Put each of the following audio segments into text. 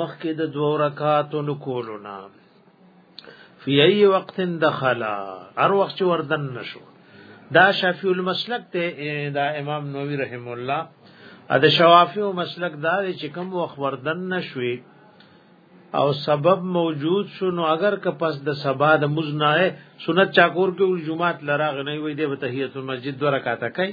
مخکې د دوه رکعاتو نکولو نه فی ای وقت دخلا هر وخت چې وردن نشو دا شافعی المسلک ته دا امام نووي رحم الله ا د شوافی مسلک دا چې کوم وخت وردن نشوي او سبب موجود شنو اگر که پس د سبا د مزنه سنت چاکور کې جمعات لراغ نه وي د تحیت المسجد دوه رکعاته کوي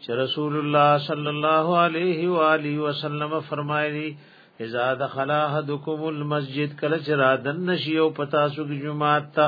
چې رسول الله صلی الله علیه و آله وسلم فرمایلی اذا دخل احدكم المسجد کله چې را دن نشي او پتا سو کې جمعه تا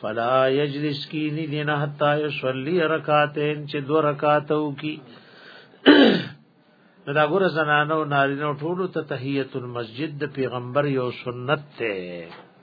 فلا یجلس کی نی دینا حتا یصلی رکعتین چې دو رکعاتو کی نو دا ګور زنانو نارینو ټولو ته تحیت المسجد د پیغمبر یو سنت ته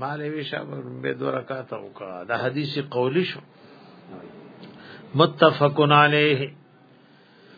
مالې ویشه به دوه رکعات وکړه دا حدیث قولی شو متفقن علیه